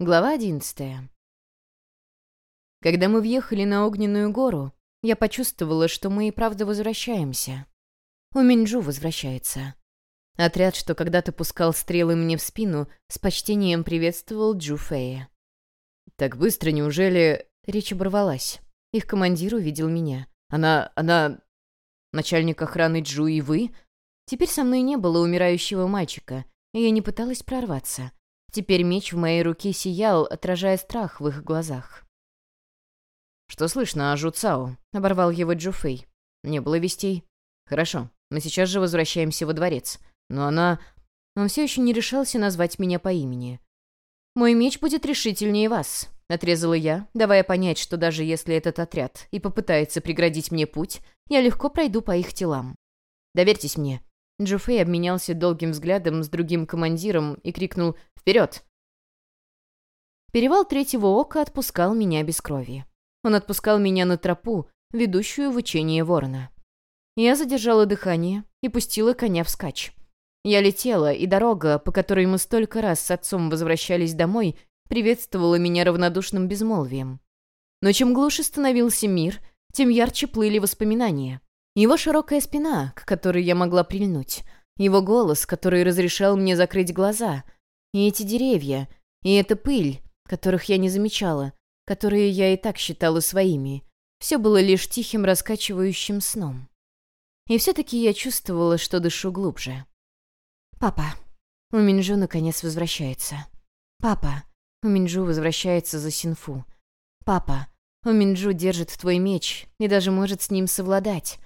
Глава одиннадцатая. Когда мы въехали на Огненную гору, я почувствовала, что мы и правда возвращаемся. У Минджу возвращается. Отряд, что когда-то пускал стрелы мне в спину, с почтением приветствовал Джу Фея. «Так быстро, неужели...» Речь оборвалась. Их командир увидел меня. «Она... она... начальник охраны Джу и вы?» Теперь со мной не было умирающего мальчика, и я не пыталась прорваться. Теперь меч в моей руке сиял, отражая страх в их глазах. «Что слышно о Жуцао?» — оборвал его Джуфей. «Не было вестей». «Хорошо, мы сейчас же возвращаемся во дворец. Но она...» Он все еще не решался назвать меня по имени. «Мой меч будет решительнее вас», — отрезала я, давая понять, что даже если этот отряд и попытается преградить мне путь, я легко пройду по их телам. «Доверьтесь мне». Джуфей обменялся долгим взглядом с другим командиром и крикнул Вперед!» Перевал третьего ока отпускал меня без крови. Он отпускал меня на тропу, ведущую в учение ворона. Я задержала дыхание и пустила коня вскачь. Я летела, и дорога, по которой мы столько раз с отцом возвращались домой, приветствовала меня равнодушным безмолвием. Но чем глуше становился мир, тем ярче плыли воспоминания. Его широкая спина, к которой я могла прильнуть, его голос, который разрешал мне закрыть глаза — и эти деревья, и эта пыль, которых я не замечала, которые я и так считала своими. Все было лишь тихим раскачивающим сном. И все-таки я чувствовала, что дышу глубже. «Папа, у Минджу наконец возвращается. Папа, у Минджу возвращается за Синфу. Папа, у Минджу держит твой меч и даже может с ним совладать.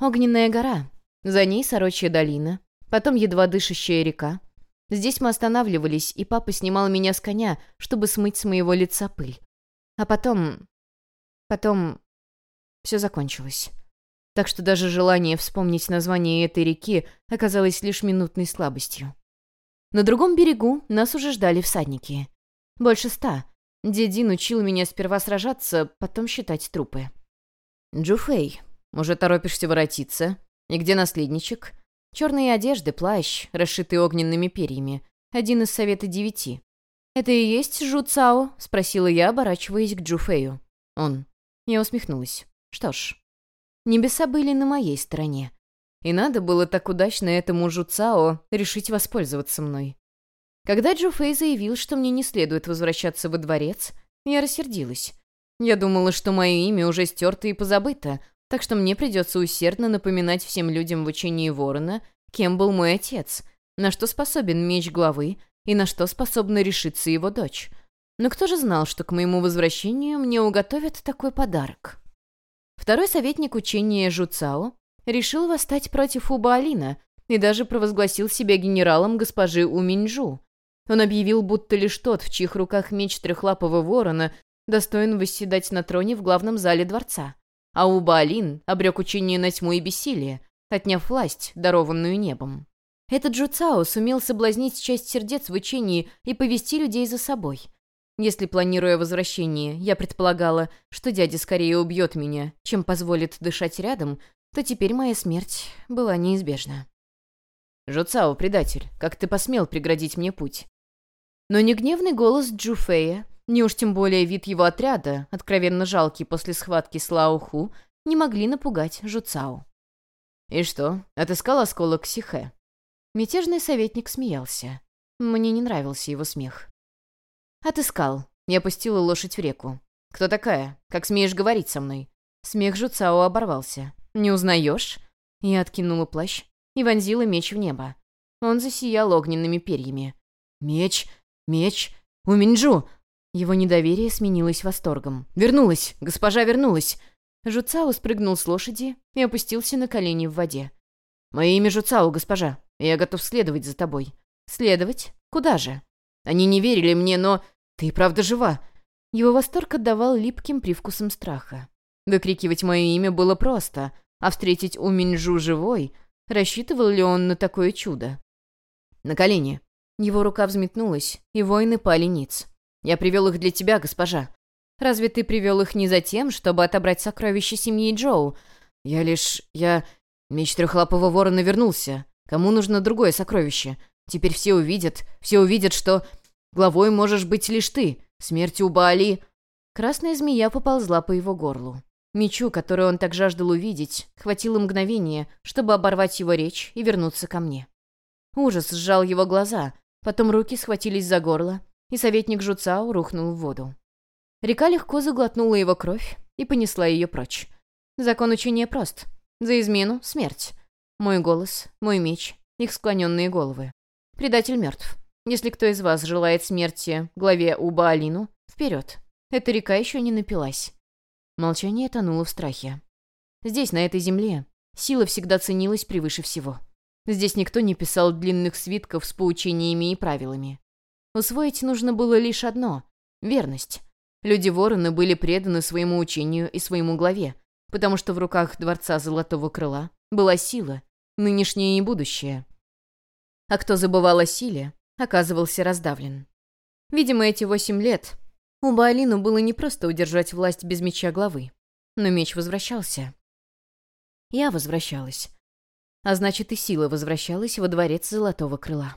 Огненная гора, за ней Сорочья долина, потом едва дышащая река, Здесь мы останавливались, и папа снимал меня с коня, чтобы смыть с моего лица пыль. А потом... Потом... Все закончилось. Так что даже желание вспомнить название этой реки оказалось лишь минутной слабостью. На другом берегу нас уже ждали всадники. Больше ста. Дедин учил меня сперва сражаться, потом считать трупы. «Джуфей, уже торопишься воротиться? И где наследничек?» Черные одежды, плащ, расшитый огненными перьями. Один из Совета Девяти. «Это и есть Жу Цао?» — спросила я, оборачиваясь к Джуфею. Он. Я усмехнулась. Что ж, небеса были на моей стороне. И надо было так удачно этому Жу Цао решить воспользоваться мной. Когда Джуфей заявил, что мне не следует возвращаться во дворец, я рассердилась. Я думала, что мое имя уже стерто и позабыто, так что мне придется усердно напоминать всем людям в учении ворона, кем был мой отец, на что способен меч главы и на что способна решиться его дочь. Но кто же знал, что к моему возвращению мне уготовят такой подарок? Второй советник учения Жуцао решил восстать против Убаалина и даже провозгласил себя генералом госпожи Уминджу. Он объявил, будто лишь тот, в чьих руках меч трехлапого ворона, достоин восседать на троне в главном зале дворца а Убаалин обрек учение на тьму и бессилие, отняв власть, дарованную небом. Этот Джуцао сумел соблазнить часть сердец в учении и повести людей за собой. Если, планируя возвращение, я предполагала, что дядя скорее убьет меня, чем позволит дышать рядом, то теперь моя смерть была неизбежна. «Жуцао, предатель, как ты посмел преградить мне путь?» Но не гневный голос Джуфея, не уж тем более вид его отряда, откровенно жалкий после схватки с Лауху, не могли напугать Жуцао. «И что, отыскал осколок Сихе?» Мятежный советник смеялся. Мне не нравился его смех. «Отыскал». Я опустила лошадь в реку. «Кто такая? Как смеешь говорить со мной?» Смех Жуцао оборвался. «Не узнаешь?» Я откинула плащ и вонзила меч в небо. Он засиял огненными перьями. «Меч! Меч! У Минджу! Его недоверие сменилось восторгом. «Вернулась! Госпожа вернулась!» Жуцао спрыгнул с лошади и опустился на колени в воде. «Мое имя Жуцао, госпожа. Я готов следовать за тобой». «Следовать? Куда же?» «Они не верили мне, но... Ты правда жива!» Его восторг отдавал липким привкусом страха. Выкрикивать мое имя было просто, а встретить у Минджу живой... Рассчитывал ли он на такое чудо? «На колени!» Его рука взметнулась, и воины пали ниц. Я привел их для тебя, госпожа. Разве ты привел их не за тем, чтобы отобрать сокровища семьи Джоу? Я лишь... я... Меч трехлапого ворона вернулся. Кому нужно другое сокровище? Теперь все увидят, все увидят, что... Главой можешь быть лишь ты. Смерть у Баали...» Красная змея поползла по его горлу. Мечу, который он так жаждал увидеть, хватило мгновения, чтобы оборвать его речь и вернуться ко мне. Ужас сжал его глаза, потом руки схватились за горло, и советник Жуцао рухнул в воду. Река легко заглотнула его кровь и понесла ее прочь. Закон учения прост. За измену — смерть. Мой голос, мой меч, их склоненные головы. Предатель мертв. Если кто из вас желает смерти главе Уба Алину, вперед. Эта река еще не напилась. Молчание тонуло в страхе. Здесь, на этой земле, сила всегда ценилась превыше всего. Здесь никто не писал длинных свитков с поучениями и правилами. Усвоить нужно было лишь одно — верность. Люди-вороны были преданы своему учению и своему главе, потому что в руках Дворца Золотого Крыла была сила, нынешнее и будущее. А кто забывал о силе, оказывался раздавлен. Видимо, эти восемь лет у Баалину было не просто удержать власть без меча главы, но меч возвращался. Я возвращалась. А значит, и сила возвращалась во дворец Золотого Крыла.